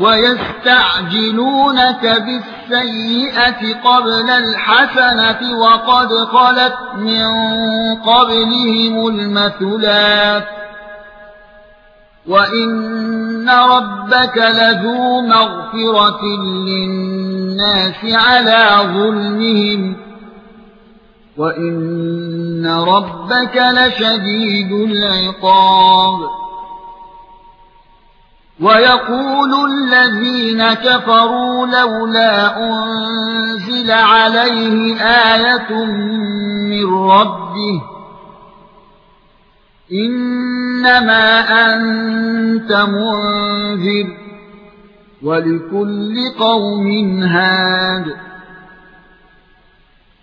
ويستعجلونك بالسيئة قبل الحسنة وقد خلت من قبلهم المثلات. وإن ربك لذو مغفرة للناس على ظلمهم. وإن ربك لشديد العقاب. ويقول الذين كفروا لولا أنزل عليه آية من ربه إنما أنت منذر ولكل قوم هاد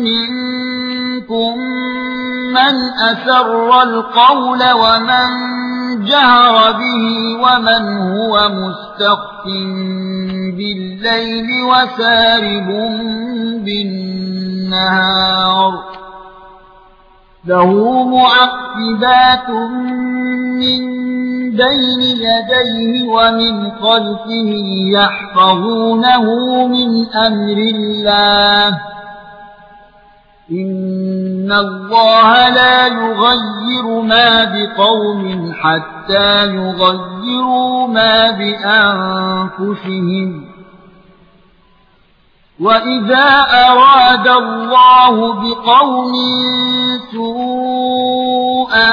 منكم من أسر القول ومن جهر به ومن هو مستخف بالليل وسارب بالنهار له معقبات من بين يديه ومن خلفه يحفظونه من أمر الله. إن الله لا يغير ما بقوم حتى يغيروا ما بأنفسهم. وإذا أراد الله بقوم سوءا